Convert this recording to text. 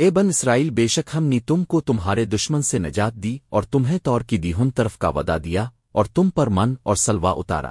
اے بن اسرائیل، بے شک ہم نے تم کو تمہارے دشمن سے نجات دی اور تمہیں طور کی دیہن طرف کا ودا دیا اور تم پر من اور سلوا اتارا۔